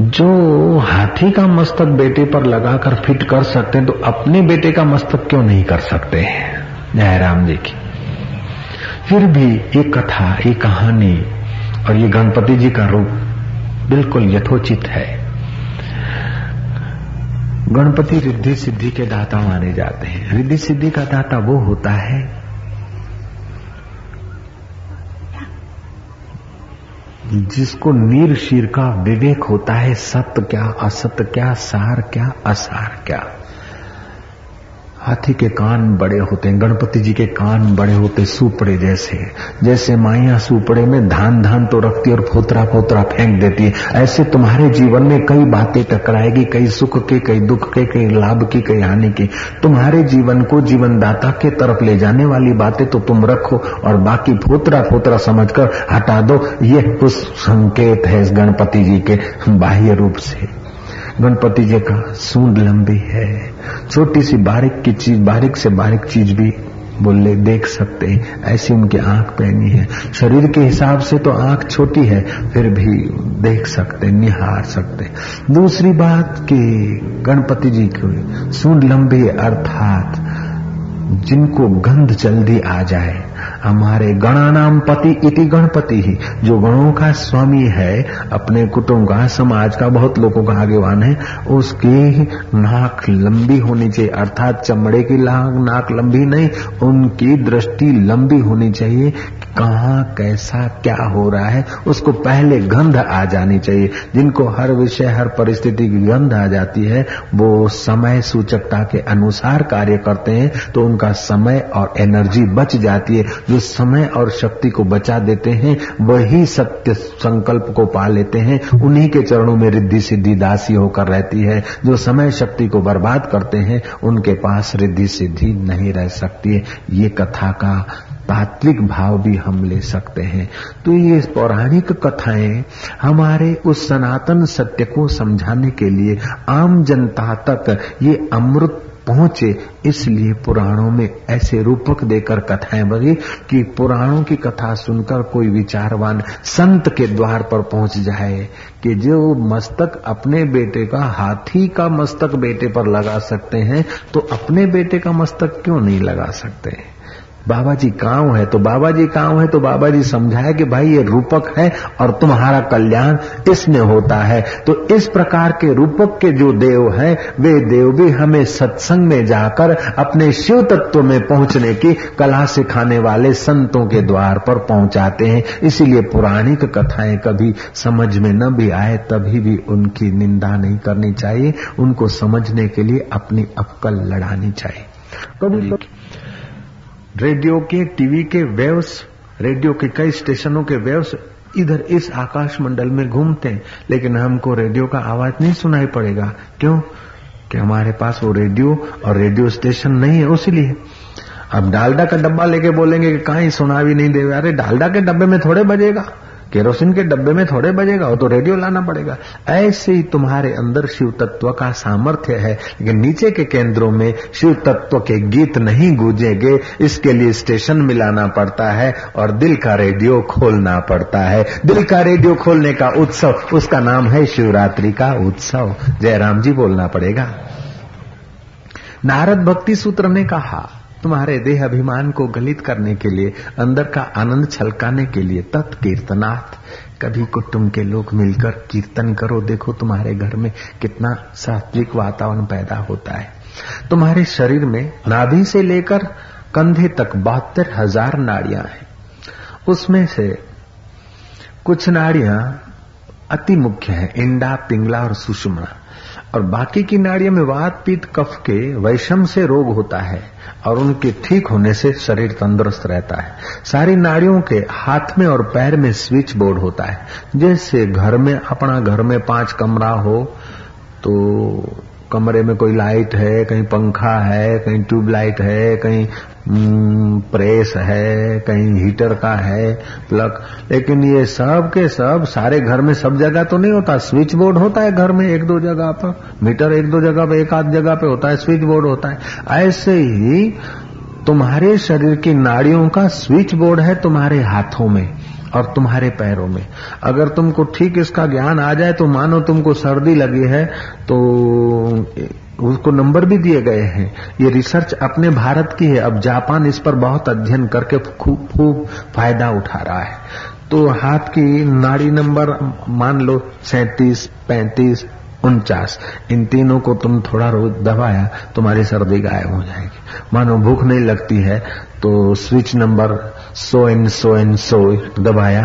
जो हाथी का मस्तक बेटे पर लगाकर फिट कर सकते हैं तो अपने बेटे का मस्तक क्यों नहीं कर सकते जय राम जी की। फिर भी ये कथा, ये कहानी और ये गणपति जी का रूप बिल्कुल यथोचित है। गणपति रिद्धि सिद्धि के दाता माने जाते हैं। रिद्धि सिद्धि का दाता वो होता है जिसको नीर शीर का विवेक होता है, सत्य क्या, असत्य क्या, सार क्या, असार क्या? हाथी के कान बड़े होते हैं, गणपति जी के कान बड़े होते सुपड़े जैसे। जैसे माइया सुपड़े में धान धान तो रखती और फोतरा फोतरा फेंक देती है। ऐसे तुम्हारे जीवन में कई बातें टकराएगी, कई सुख के, कई दुख के, कई लाभ की, कई हानि की। तुम्हारे जीवन को जीवनदाता के तरफ़ ले जाने वाली बातें तो तुम रखो और बाकी फोतरा फोतरा समझकर हटा दो। ये उस संकेत है इस गणपति जी के बाह्य रूप से। गणपति जी का सूंड लंबी है। छोटी सी बारीक की चीज़, बारीक से बारीक चीज़ भी बोले देख सकते हैं, ऐसी उनकी आँख पहनी है। शरीर के हिसाब से तो आँख छोटी है, फिर भी देख सकते निहार सकते दूसरी बात कि गणपति जी की सूंड लंबी अर्थात जिनको गंध जल्दी आ जाए हमारे गणानाम पति इति गणपति ही। जो गणों का स्वामी है, अपने कुटुंब का समाज का बहुत लोगों का आगेवान है, उसकी नाक लंबी होनी चाहिए। अर्थात चमड़े की नाक लंबी नहीं, उनकी दृष्टि लंबी होनी चाहिए कहा, कैसा, क्या हो रहा है। उसको पहले गंध आ जानी चाहिए। जिनको हर विषय, हर परिस्थिति की गंध आ जाती है, वो समय सूचकता के अनुसार कार्य करते हैं तो उनका समय और एनर्जी बच जाती है। जो समय और शक्ति को बचा देते हैं, वही सत्य संकल्प को पा लेते हैं। उन्हीं के चरणों में रिद्धि सिद्धि दासी होकर रहती है। जो समय शक्ति को बर्बाद करते हैं, उनके पास रिद्धि सिद्धि नहीं रह सकती है। ये कथा का तात्विक भाव भी हम ले सकते हैं। तो ये पौराणिक कथाएँ हमारे उस सनातन सत्य को समझाने के लिए आम जनता तक ये अमृत पहुँचे, इसलिए पुराणों में ऐसे रूपक देकर कथाएँ बनी कि पुराणों की कथा सुनकर कोई विचारवान संत के द्वार पर पहुँच जाए कि जो मस्तक अपने बेटे का हाथी का मस्तक बेटे पर लगा सकते हैं तो अपने बेटे का मस्तक क्यों नहीं लगा सकते? बाबा जी काव है तो बाबा जी काव है तो बाबा जी समझाए कि भाई ये रूपक है और तुम्हारा कल्याण इसमें होता है। तो इस प्रकार के रूपक के जो देव हैं वे देव भी हमें सत्संग में जाकर अपने शिव तत्व में पहुँचने की कला सिखाने वाले संतों के द्वार पर पहुंचाते हैं। इसीलिए पुराणिक कथाएँ कभी समझ में न भी आए तभी भी उनकी निंदा नहीं करनी चाहिए। उनको समझने के लिए अपनी अक्कल लड़ानी चाहिए। कभी रेडियो के, टीवी के वेव्स, रेडियो के कई स्टेशनों के वेव्स इधर इस आकाश मंडल में घूमते हैं, लेकिन हमको रेडियो का आवाज़ नहीं सुनाई पड़ेगा। क्यों? कि हमारे पास वो रेडियो और रेडियो स्टेशन नहीं है उसीलिए अब डालडा का डब्बा लेके बोलेंगे कि कहीं सुना भी नहीं दे अरे डालडा के डब्बे में थोड़े बजेगा। केरोसिन के डब्बे में थोड़े बजेगा, वो तो रेडियो लाना पड़ेगा। ऐसे ही तुम्हारे अंदर शिव तत्व का सामर्थ्य है, लेकिन नीचे के केंद्रों में शिव तत्व के गीत नहीं गूंजेंगे। इसके लिए स्टेशन मिलाना पड़ता है और दिल का रेडियो खोलना पड़ता है। दिल का रेडियो खोलने का उत्सव, उसका नाम है शिवरात्रि का उत्सव। जयराम जी बोलना पड़ेगा। नारद भक्ति सूत्र ने कहा तुम्हारे देह अभिमान को गलित करने के लिए, अंदर का आनंद छलकाने के लिए तत्कीर्तनाथ। कभी कुटुंब के लोग मिलकर कीर्तन करो, देखो तुम्हारे घर में कितना सात्विक वातावरण पैदा होता है। तुम्हारे शरीर में नाभि से लेकर कंधे तक बहत्तर हज़ार नाड़ियाँ हैं। उसमें से कुछ नाड़ियाँ अति मुख्य है, इंडा, पिंगला और सुषमा और बाकी की नाड़ियों में वात पीत कफ के वैषम से रोग होता है और उनके ठीक होने से शरीर तंदुरुस्त रहता है। सारी नाड़ियों के हाथ में और पैर में स्विच बोर्ड होता है। जैसे घर में, अपना घर में पाँच कमरा हो तो कमरे में कोई लाइट है, कहीं पंखा है, कहीं ट्यूबलाइट है, कहीं प्रेस है, कहीं हीटर का है प्लग लेकिन ये सब के सब सारे घर में सब जगह तो नहीं होता। स्विच बोर्ड होता है घर में एक दो जगह पर। मीटर एक दो जगह पर, एक आध जगह पे होता है स्विच बोर्ड होता है। ऐसे ही तुम्हारे शरीर की नाड़ियों का स्विच बोर्ड है तुम्हारे हाथों में। और तुम्हारे पैरों में। अगर तुमको ठीक इसका ज्ञान आ जाए तो मानो तुमको सर्दी लगी है तो उसको नंबर भी दिए गए हैं। ये रिसर्च अपने भारत की है। अब जापान इस पर बहुत अध्ययन करके खूब खूब फ़ायदा उठा रहा है। तो हाथ की नाड़ी नंबर मान लो, सैतीस, पैंतीस उनचास। इन तीनों को तुम थोड़ा रोज दबाया, तुम्हारी सर्दी गायब हो जाएगी। मानो भूख नहीं लगती है तो स्विच नंबर सो इन सो इन सो दबाया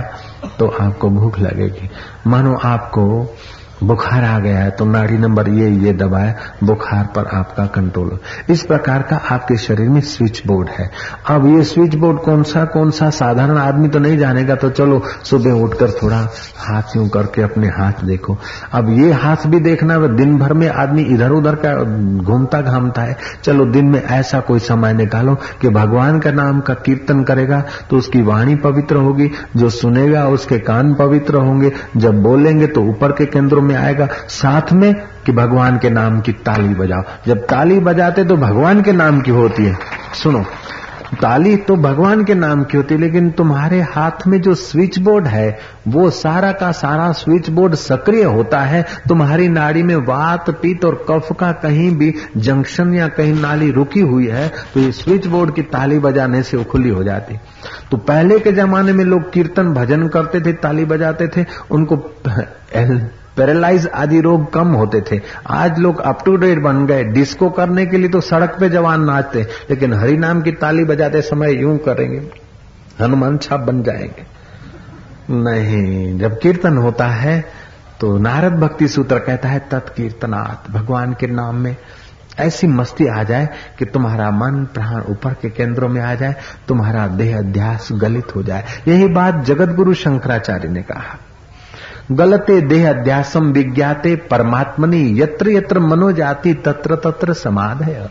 तो आपको भूख लगेगी। मानो आपको बुखार आ गया है तो नाड़ी नंबर ये ये दबाए बुखार पर आपका कंट्रोल इस प्रकार का आपके शरीर में स्विच बोर्ड है। अब ये स्विच बोर्ड कौन सा कौन सा? साधारण आदमी तो नहीं जानेगा तो चलो, सुबह उठकर थोड़ा हाथ यूँ करके अपने हाथ देखो। अब ये हाथ भी देखना दिन भर में आदमी इधर उधर का घूमता घामता है। चलो, दिन में ऐसा कोई समय निकालो कि भगवान का नाम का कीर्तन करेगा तो उसकी वाणी पवित्र होगी। जो सुनेगा, उसके कान पवित्र होंगे। जब बोलेंगे तो ऊपर के केंद्रों में आएगा, साथ में कि भगवान के नाम की ताली बजाओ। जब ताली बजाते तो भगवान के नाम की होती है। सुनो, ताली तो भगवान के नाम की होती है, लेकिन तुम्हारे हाथ में जो स्विच बोर्ड है, वो सारा का सारा स्विच बोर्ड सक्रिय होता है। तुम्हारी नाड़ी में वात, पीत और कफ का कहीं भी जंक्शन या कहीं नाली रुकी हुई है तो ये स्विच बोर्ड की ताली बजाने से खुली हो जाती। तो पहले के जमाने में लोग कीर्तन भजन करते थे, ताली बजाते थे, उनको पैरालाइज आदि रोग कम होते थे। आज लोग अप टू डेट बन गए। डिस्को करने के लिए तो सड़क पे जवान नाचते लेकिन हरि नाम की ताली बजाते समय यूँ करेंगे, हनुमान छाप बन जाएँगे। नहीं, जब कीर्तन होता है तो नारद भक्ति सूत्र कहता है तत्कीर्तनाथ भगवान के नाम में ऐसी मस्ती आ जाए कि तुम्हारा मन प्राण ऊपर के केंद्रों में आ जाए, तुम्हारा देह अध्यास गलित हो जाए। यही बात जगत गुरु शंकराचार्य ने कहा। गलते देह अध्यासम विज्ञाते परमात्मनि, यत्र यत्र मनो जाति, तत्र तत्र समाध है।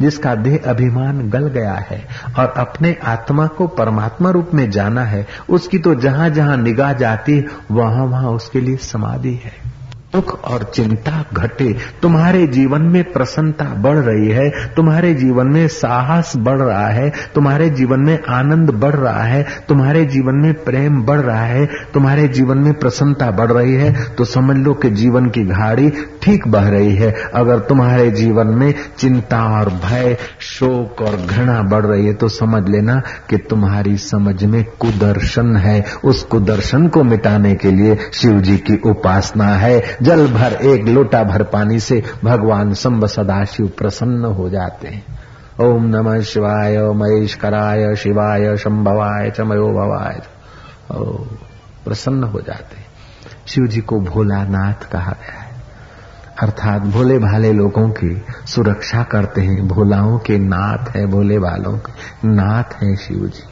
जिसका देह अभिमान गल गया है और अपने आत्मा को परमात्मा रूप में जाना है, उसकी तो जहाँ जहाँ निगाह जाती वहाँ वहाँ उसके लिए समाधि है। दुख और चिंता घटे। तुम्हारे जीवन में प्रसन्नता बढ़ रही है, तुम्हारे जीवन में साहस बढ़ रहा है, तुम्हारे जीवन में आनंद बढ़ रहा है, तुम्हारे जीवन में प्रेम बढ़ रहा है, तुम्हारे जीवन में प्रसन्नता बढ़ रही है तो समझ लो कि जीवन की घाड़ी ठीक बह रही है। अगर तुम्हारे जीवन में चिंता और भय, शोक और घृणा बढ़ रही है तो समझ लेना कि तुम्हारी समझ में कुदर्शन है। उस कुदर्शन को मिटाने के लिए शिव जी की उपासना है। जल भर एक लोटा भर पानी से भगवान संब सदाशिव प्रसन्न हो जाते हैं। ओम नमः शिवाय, महेश्वराय, शिवाय, शंभवाय चमयो भवाय प्रसन्न हो जाते शिव जी को भोलानाथ कहा गया है। अर्थात भोले भाले लोगों की सुरक्षा करते हैं। भोलाओं के नाथ है भोले भालों के नाथ है शिव जी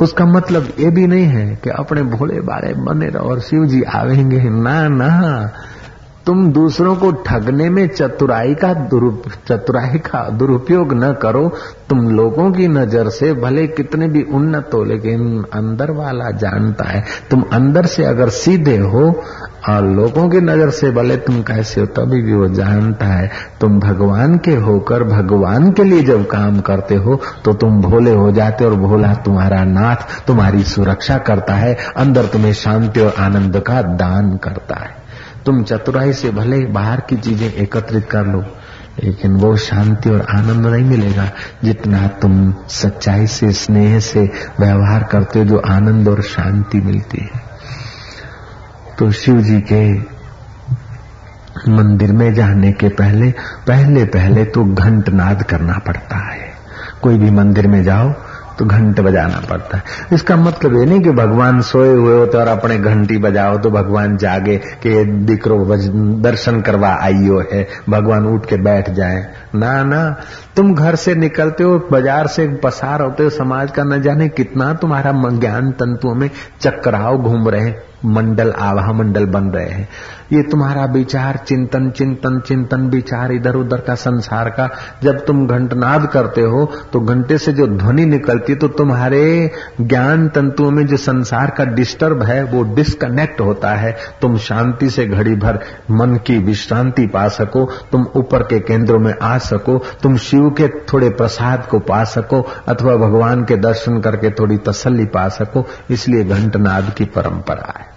उसका मतलब ये भी नहीं है कि अपने भोले बारे बने रहो और शिव जी आवेंगे। ना ना। तुम दूसरों को ठगने में चतुराई का चतुराई का दुरुपयोग न करो। तुम लोगों की नज़र से भले कितने भी उन्नत हो, लेकिन अंदर वाला जानता है। तुम अंदर से अगर सीधे हो और लोगों की नज़र से भले तुम कैसे हो, तभी भी वो जानता है। तुम भगवान के होकर, भगवान के लिए जब काम करते हो तो तुम भोले हो जाते और भोला तुम्हारा नाथ, तुम्हारी सुरक्षा करता है। अंदर तुम्हें शांति और आनंद का दान करता है। तुम चतुराई से भले बाहर की चीज़ें एकत्रित कर लो, लेकिन वो शांति और आनंद नहीं मिलेगा जितना तुम सच्चाई से, स्नेह से व्यवहार करते हो, जो आनंद और शांति मिलती है। तो शिव जी के मंदिर में जाने के पहले पहले पहले तो घंट नाद करना पड़ता है। कोई भी मंदिर में जाओ तो घंटे बजाना पड़ता है। इसका मतलब ये नहीं कि भगवान सोए हुए हो तो और अपने घंटी बजाओ तो भगवान जागे कि दिक्रो दर्शन करवा आइयो है, भगवान उठ के बैठ जाए। ना ना, तुम घर से निकलते हो, बाज़ार से पसार होते हो, समाज का न जाने कितना तुम्हारा ज्ञान तंतुओं में चक्राव घूम रहे मंडल आभा मंडल बन रहे हैं। ये तुम्हारा विचार, चिंतन चिंतन चिंतन, विचार इधर उधर का संसार का, जब तुम घंटनाद करते हो तो घंटे से जो ध्वनि निकलती है तो तुम्हारे ज्ञान तंतुओं में जो संसार का डिस्टर्ब है, वो डिस्कनेक्ट होता है। तुम शांति से घड़ी भर मन की विश्रांति पा सको, तुम ऊपर के केंद्रों में आ सको, तुम शिव के थोड़े प्रसाद को पा सको, अथवा भगवान के दर्शन करके थोड़ी तसल्ली पा सको, इसलिए घंटनाद की परंपरा है।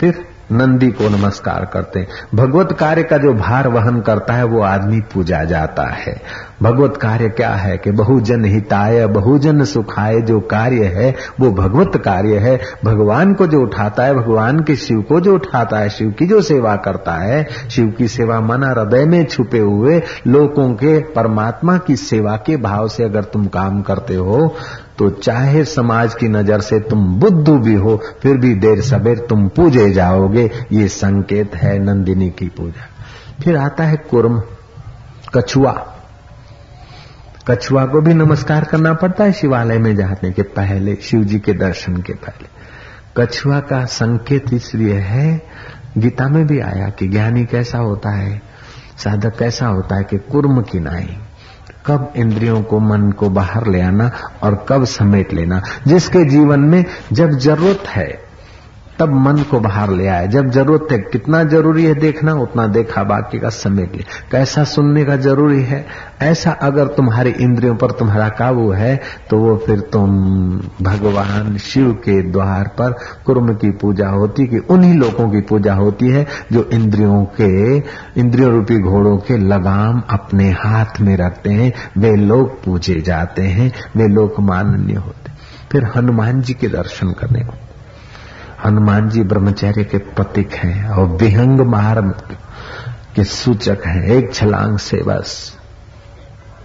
फिर नंदी को नमस्कार करते हैं। भगवत कार्य का जो भार वहन करता है, वो आदमी पूजा जाता है। भगवत कार्य क्या है कि बहुजन हिताय, बहुजन सुखाय जो कार्य है, वो भगवत कार्य है। भगवान को जो उठाता है, भगवान के शिव को जो उठाता है, शिव की जो सेवा करता है, शिव की सेवा मना हृदय में छुपे हुए लोगों के, परमात्मा की सेवा के भाव से अगर तुम काम करते हो तो चाहे समाज की नज़र से तुम बुद्धू भी हो, फिर भी देर सबेर तुम पूजे जाओगे। ये संकेत है नंदिनी की पूजा। फिर आता है कुर्म, कछुआ। कछुआ को भी नमस्कार करना पड़ता है शिवालय में जाने के पहले शिव जी के दर्शन के पहले। कछुआ का संकेत इसलिए है, गीता में भी आया कि ज्ञानी कैसा होता है, साधक कैसा होता है कि कुर्म की नाई। कब इंद्रियों को मन को बाहर ले आना और कब समेट लेना, जिसके जीवन में जब ज़रूरत है। तब मन को बाहर ले आए। जब ज़रूरत है कितना ज़रूरी है देखना, उतना देखा, बाकी का समेट ले कैसा सुनने का ज़रूरी है? ऐसा अगर तुम्हारी इंद्रियों पर तुम्हारा काबू है तो वो फिर तुम भगवान शिव के द्वार पर कुर्म की पूजा होती, कि उन्हीं लोगों की पूजा होती है, जो इंद्रियों के, इंद्रियों रूपी घोड़ों के लगाम अपने हाथ में रखते हैं। वे लोग पूजे जाते हैं, वे लोग माननीय होते फिर हनुमान जी के दर्शन करने को। हनुमान जी ब्रह्मचर्य के पतिक हैं और विहंग मार्ग के सूचक हैं। एक छलांग से बस,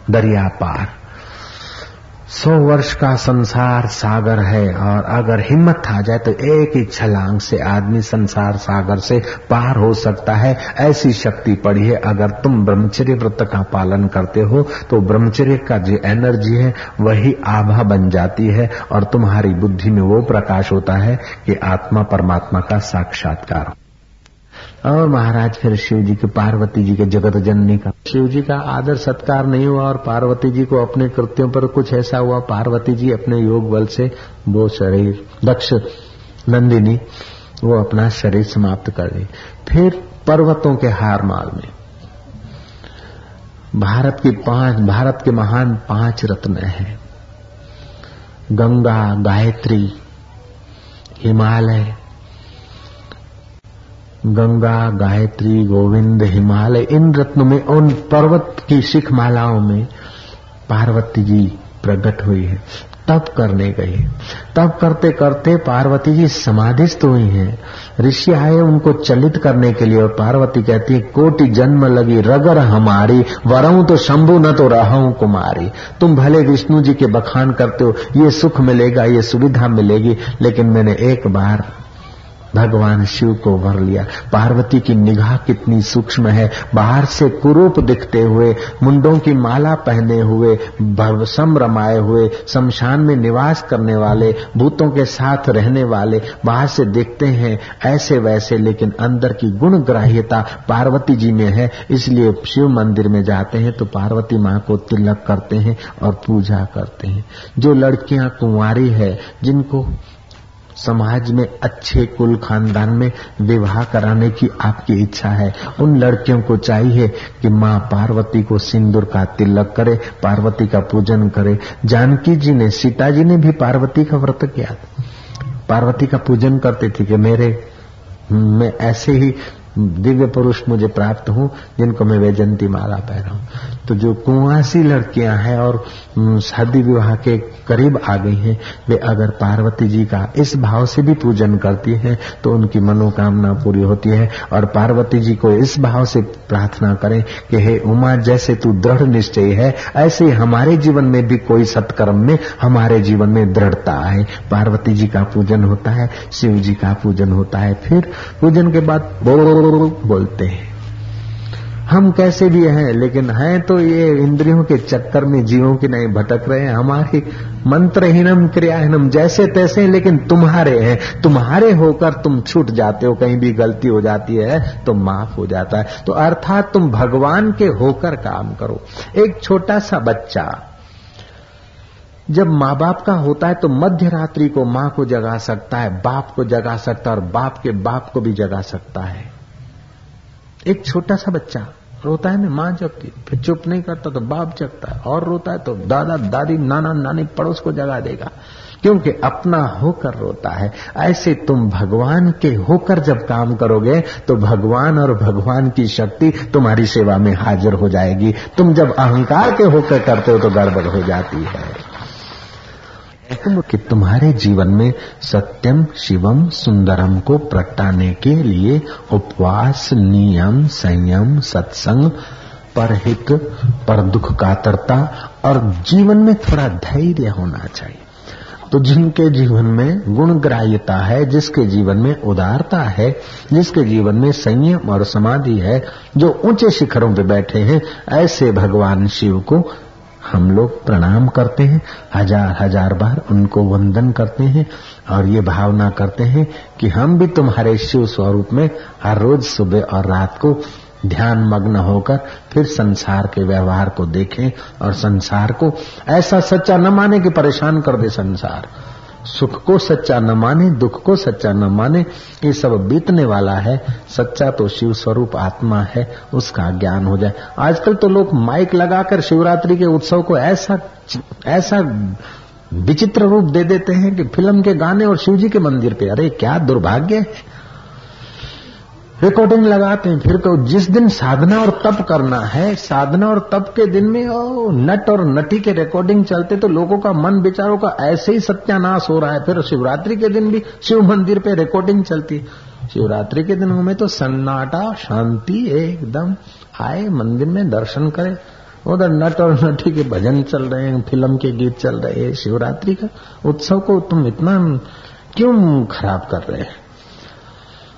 दरिया पार। सौ वर्ष का संसार सागर है और अगर हिम्मत आ जाए तो एक ही छलांग से आदमी संसार सागर से पार हो सकता है। ऐसी शक्ति पड़ी है, अगर तुम ब्रह्मचर्य व्रत का पालन करते हो तो ब्रह्मचर्य का जो एनर्जी है, वही आभा बन जाती है और तुम्हारी बुद्धि में वो प्रकाश होता है कि आत्मा परमात्मा का साक्षात्कार और महाराज फिर शिव जी के पार्वती जी के जगत जननी का। शिव जी का आदर सत्कार नहीं हुआ और पार्वती जी को अपने कृत्यों पर कुछ ऐसा हुआ। पार्वती जी अपने योग बल से वो शरीर, दक्ष नंदिनी, वो अपना शरीर समाप्त कर दी फिर पर्वतों के हार माल में। भारत की पाँच, भारत के महान पाँच रत्न हैं। गंगा, गायत्री, हिमालय गंगा, गायत्री, गोविंद, हिमालय, इन रत्नों में, उन पर्वत की शिख मालाओं में पार्वती जी प्रकट हुई है। तब करने गई तब करते करते पार्वती जी समाधिस्थ हुई हैं। ऋषि आए उनको चलित करने के लिए और पार्वती कहती है, कोटि जन्म लगी रगर हमारी, वरऊ तो शंभु न तो रहूँ कुमारी। तुम भले विष्णु जी के बखान करते हो, ये सुख मिलेगा, ये सुविधा मिलेगी, लेकिन मैंने एक बार भगवान शिव को भर लिया। पार्वती की निगाह कितनी सूक्ष्म है। बाहर से कुरूप दिखते हुए, मुंडों की माला पहने हुए भवसम रमाए हुए, शमशान में निवास करने वाले, भूतों के साथ रहने वाले, बाहर से देखते हैं, ऐसे वैसे, लेकिन अंदर की गुण ग्राह्यता पार्वती जी में है। इसलिए शिव मंदिर में जाते हैं तो पार्वती माँ को तिलक करते हैं और पूजा करते हैं। जो लड़कियाँ कुंवारी है, जिनको समाज में अच्छे कुल खानदान में विवाह कराने की आपकी इच्छा है। उन लड़कियों को चाहिए कि माँ पार्वती को सिंदूर का तिलक करे, पार्वती का पूजन करे। जानकी जी ने सीता जी ने भी पार्वती का व्रत किया पार्वती का पूजन करते थे कि मेरे, मैं ऐसे ही दिव्य पुरुष मुझे प्राप्त हूँ, जिनको मैं वैजंती माला पहना तो जो कुआसी लड़कियाँ हैं और शादी विवाह के करीब आ गई हैं, वे अगर पार्वती जी का इस भाव से भी पूजन करती हैं तो उनकी मनोकामना पूरी होती है। और पार्वती जी को इस भाव से प्रार्थना करें कि, हे उमा, जैसे तू दृढ़ निश्चय है, ऐसे ही हमारे जीवन में भी कोई सत्कर्म में हमारे जीवन में दृढ़ता आए। पार्वती जी का पूजन होता है, शिव जी का पूजन होता है। फिर पूजन के बाद बोल बोलते हैं। हम कैसे भी हैं, लेकिन हैं तो ये इंद्रियों के चक्कर में जीवों की नहीं भटक रहे हैं। हमारी मंत्रहीनम क्रियाहीनम जैसे तैसे हैं, लेकिन तुम्हारे हैं। तुम्हारे होकर तुम छूट जाते हो, कहीं भी गलती हो जाती है तो माफ़ हो जाता है। तो अर्थात तुम भगवान के होकर काम करो। एक छोटा सा बच्चा, जब माँ बाप का होता है तो मध्य रात्रि को माँ को जगा सकता है, बाप को जगा सकता है और बाप के बाप को भी जगा सकता है। एक छोटा सा बच्चा रोता है ना माँ जगती फिर चुप नहीं करता तो बाप जगता है, और रोता है तो दादा, दादी, नाना, नानी पड़ोस को जगा देगा। क्योंकि अपना होकर रोता है। ऐसे तुम भगवान के होकर जब काम करोगे तो भगवान और भगवान की शक्ति तुम्हारी सेवा में हाजिर हो जाएगी। तुम जब अहंकार के होकर करते हो तो गड़बड़ हो जाती है। कि तुम्हारे जीवन में सत्यम शिवम सुंदरम को प्रगटाने के लिए उपवास, नियम, संयम, सत्संग, परहित पर दुख कातरता और जीवन में थोड़ा धैर्य होना चाहिए। तो जिनके जीवन में गुणग्राह्यता है, जिसके जीवन में उदारता है, जिसके जीवन में संयम और समाधि है, जो ऊँचे शिखरों पर बैठे हैं, ऐसे भगवान शिव को हम लोग प्रणाम करते हैं, हज़ार हज़ार बार उनको वंदन करते हैं और ये भावना करते हैं कि हम भी तुम्हारे शिव स्वरूप में हर रोज सुबह और रात को ध्यान मग्न होकर फिर संसार के व्यवहार को देखें और संसार को ऐसा सच्चा न माने कि परेशान कर दे संसार। सुख को सच्चा न माने, दुख को सच्चा न माने, ये सब बीतने वाला है। सच्चा तो शिव स्वरूप आत्मा है, उसका ज्ञान हो जाए। आजकल तो लोग माइक लगाकर शिवरात्रि के उत्सव को ऐसा ऐसा विचित्र रूप दे देते हैं कि फ़िल्म के गाने और शिवजी के मंदिर पे। अरे, क्या दुर्भाग्य है। रिकॉर्डिंग लगाते हैं फिर तो जिस दिन साधना और तप करना है साधना और तप के दिन में ओ, नट और नटी के रिकॉर्डिंग चलते तो लोगों का मन विचारों का ऐसे ही सत्यानाश हो रहा है। फिर शिवरात्रि के दिन भी शिव मंदिर पे रिकॉर्डिंग चलती। शिवरात्रि के दिनों में तो सन्नाटा शांति एकदम आए मंदिर में दर्शन करे। उधर नट और नटी के भजन चल रहे हैं फ़िल्म के गीत चल रहे हैं। शिवरात्रि का उत्सव को तुम इतना क्यों खराब कर रहे हैं?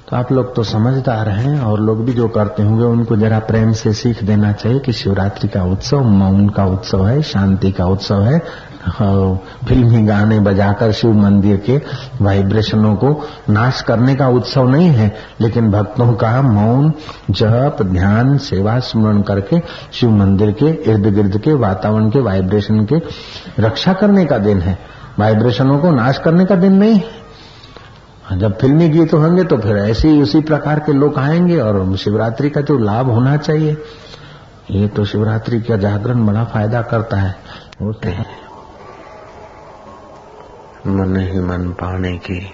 तो आप लोग तो समझदार हैं और लोग भी जो करते होंगे उनको जरा प्रेम से सीख देना चाहिए कि शिवरात्रि का उत्सव, मौन का उत्सव है, शांति का उत्सव है। फिल्मी गाने बजाकर शिव मंदिर के वाइब्रेशनों को नाश करने का उत्सव नहीं है, लेकिन भक्तों का मौन, जप, ध्यान, सेवा, स्मरण करके शिव मंदिर के इर्द गिर्द के वातावरण के वाइब्रेशन के रक्षा करने का दिन है। वाइब्रेशनों को नाश करने का दिन नहीं है। जब फिल्मी गीत होंगे तो फिर ऐसे ही उसी प्रकार के लोग आएँगे और शिवरात्रि का जो लाभ होना चाहिए, ये तो शिवरात्रि का जागरण बड़ा फ़ायदा करता है। होते हैं। मन ही मन पाने की।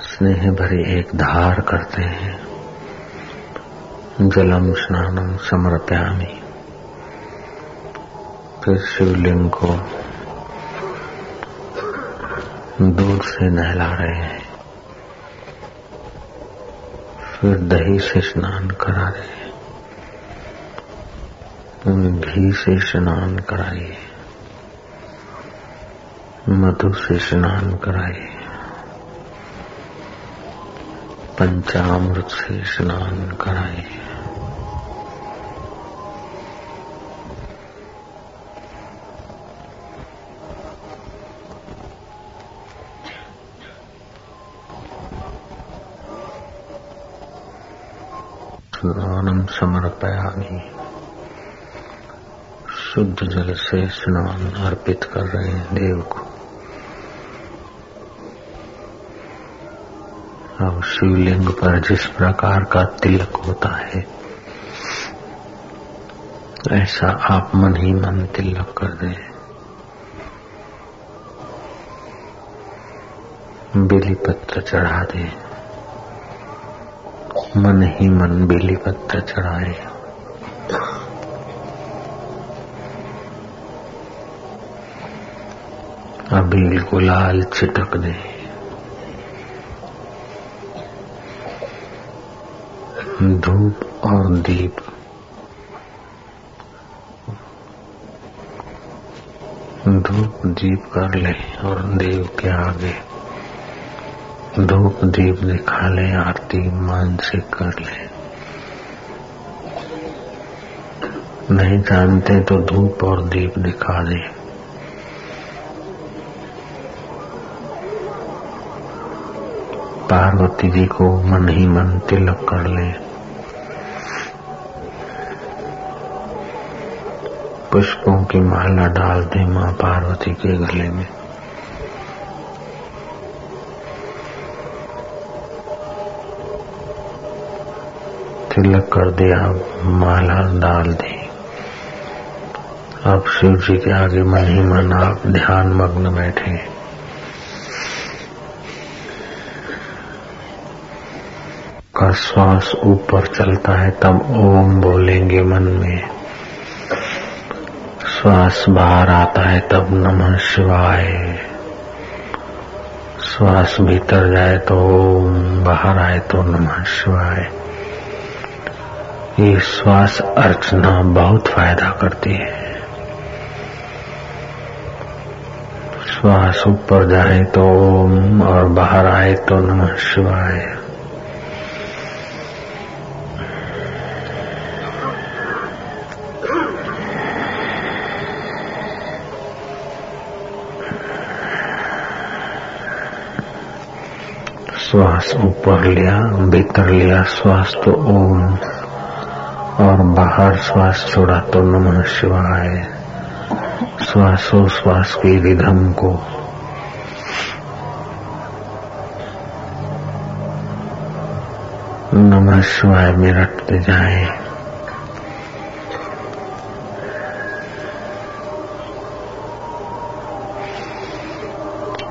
स्नेह भरी एक धार करते हैं। जलम स्नानम समर्प्यामी। फिर शिवलिंग को दूध से नहला रहे हैं। फिर दही से स्नान करा रहे हैं घी से स्नान कराइए मधु से स्नान कराइए पंचामृत से स्नान कराइए स्नानम समर्पयामी शुद्ध जल से स्नान अर्पित कर रहे हैं देव को। अब शिवलिंग पर जिस प्रकार का तिलक होता है, ऐसा आप मन ही मन तिलक कर दे। बेली पत्र चढ़ा दें। मन ही मन बेली पत्थर चढ़ाए। अबील गुलाल छिटक दे। धूप और दीप। धूप दीप कर ले और देव के आगे। धूप दीप दिखा ले, आरती मान से कर ले। नहीं जानते तो धूप और दीप दिखा दे। पार्वती जी को मन ही मन तिलक कर ले। पुष्पों की माला डाल दे माँ पार्वती के गले में। तिलक कर दिया माला डाल दी। अब शिव जी के आगे मन ही मन आप ध्यान मग्न बैठे। का श्वास ऊपर चलता है, तब ओम बोलेंगे मन में। श्वास बाहर आता है, तब नमः शिवाय। श्वास भीतर जाए तो ओम, बाहर आए तो नमः शिवाय। ये श्वास अर्चना बहुत फ़ायदा करती है। श्वास ऊपर जाए तो ओम और बाहर आए तो नमः शिवाय। श्वास ऊपर लिया, भीतर लिया, श्वास तो ओम। और बाहर श्वास छोड़ा तो नमः शिवाय। श्वासोश्वास की रिधम को। नमः शिवाय में रटते जाए।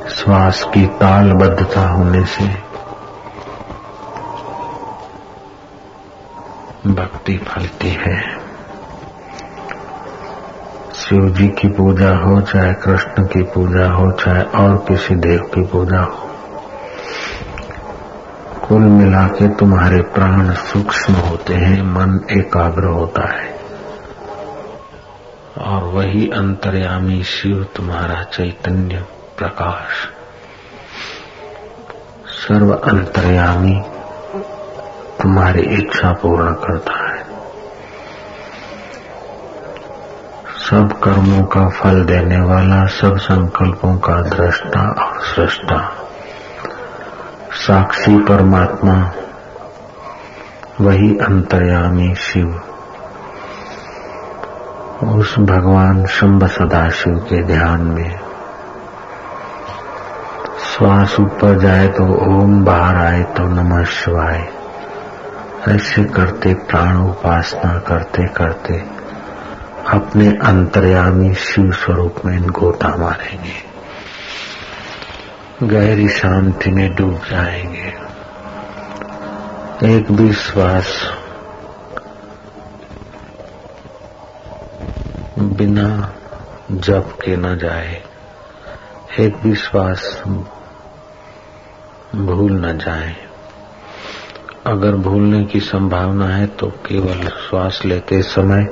श्वास की तालबद्धता होने से भक्ति फलती है। शिव जी की पूजा हो, चाहे कृष्ण की पूजा हो, चाहे और किसी देव की पूजा हो, कुल मिला के तुम्हारे प्राण सूक्ष्म होते हैं, मन एकाग्र होता है। और वही अंतर्यामी शिव तुम्हारा चैतन्य प्रकाश। सर्व अंतर्यामी तुम्हारी इच्छा पूर्ण करता है। सब कर्मों का फल देने वाला, सब संकल्पों का दृष्टा और सृष्टा। साक्षी परमात्मा, वही अंतर्यामी शिव। उस भगवान शंभ सदाशिव के ध्यान में। श्वास ऊपर जाए तो ओम, बाहर आए तो नमः शिवाय। ऐसे करते प्राण उपासना करते करते, अपने अंतर्यामी शिव स्वरूप में इन गोता मारेंगे। गहरी शांति में डूब जाएँगे। एक भी श्वास बिना जप के न जाए, एक भी श्वास भूल न जाए। अगर भूलने की संभावना है तो केवल श्वास लेते समय,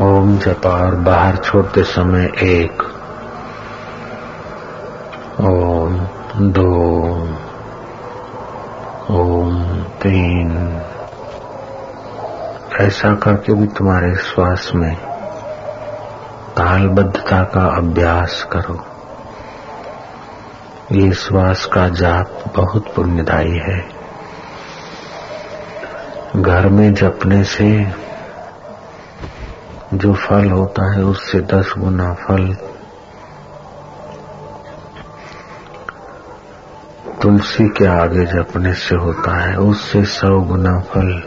ओम जपा और बाहर छोड़ते समय एक, ओम दो, ओम तीन। ऐसा करके भी तुम्हारे श्वास में तालबद्धता का अभ्यास करो। ये श्वास का जाप बहुत पुण्यदायी है। घर में जपने से जो फल होता है, उससे दस गुना फल। तुलसी के आगे जपने से होता है, उससे सौ गुना फल।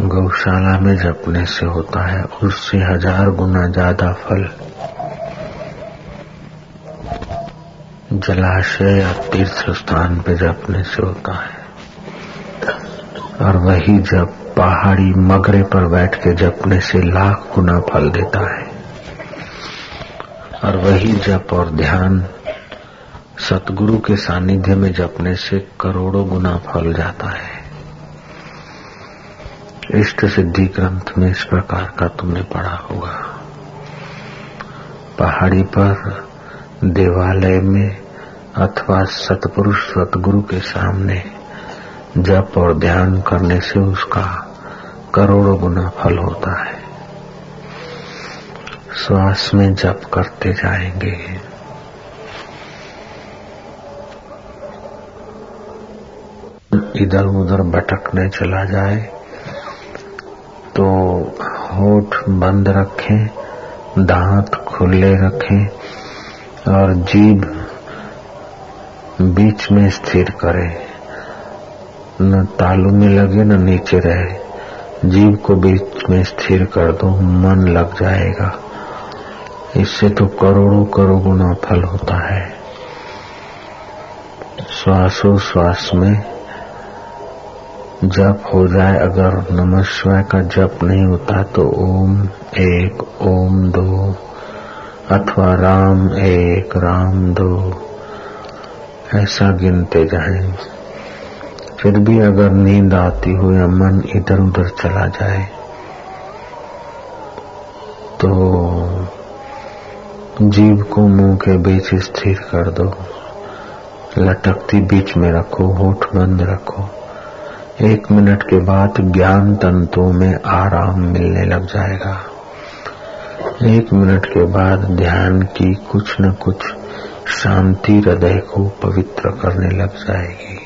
गौशाला में जपने से होता है, उससे हज़ार गुना ज़्यादा फल। जलाशय या तीर्थ स्थान पे जपने से होता है, और वही जब पहाड़ी मगरे पर बैठ के जपने से लाख गुना फल देता है, और वही जप और ध्यान सतगुरु के सानिध्य में जपने से करोड़ों गुना फल जाता है। इष्ट सिद्धि ग्रंथ में इस प्रकार का तुमने पढ़ा होगा। पहाड़ी पर देवालय में अथवा सतपुरुष सतगुरु के सामने जप और ध्यान करने से उसका करोड़ों गुना फल होता है। श्वास में जप करते जाएँगे। इधर उधर भटकने चला जाए तो होठ बंद रखें, दांत खुले रखें और जीभ बीच में स्थिर करे। न तालू में लगे, न नीचे रहे। जीव को बीच में स्थिर कर दो, मन लग जाएगा। इससे तो करोड़ों करोड़ गुना फल होता है। श्वासो श्वास में जप हो जाए। अगर नमः का जप नहीं होता तो ओम एक, ओम दो, अथवा राम एक, राम दो। ऐसा गिनते जाएँ फिर भी अगर नींद आती हो या मन इधर उधर चला जाए तो जीव को मुँह के बीच स्थिर कर दो। लटकती बीच में रखो, होठ बंद रखो। एक मिनट के बाद ज्ञान तंतुओं में आराम मिलने लग जाएगा। एक मिनट के बाद ध्यान की कुछ न कुछ शांति हृदय को पवित्र करने लग जाएगी।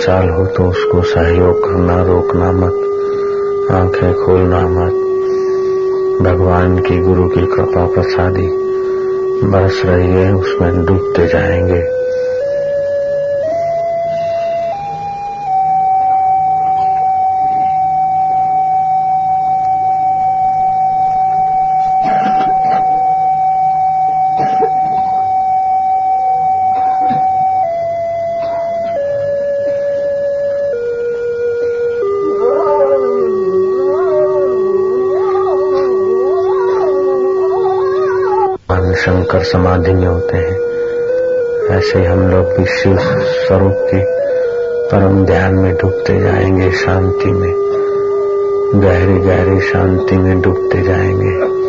हिलचाल हो तो उसको सहयोग करना, रोकना मत, आँखें खोलना मत। भगवान की गुरु की कृपा प्रसादी बरस रही है, उसमें डूबते जाएँगे। समाधि में होते हैं। ऐसे हम लोग भी शिव स्वरूप के परम ध्यान में डूबते जाएँगे, शांति में गहरी गहरी शांति में डूबते जाएँगे।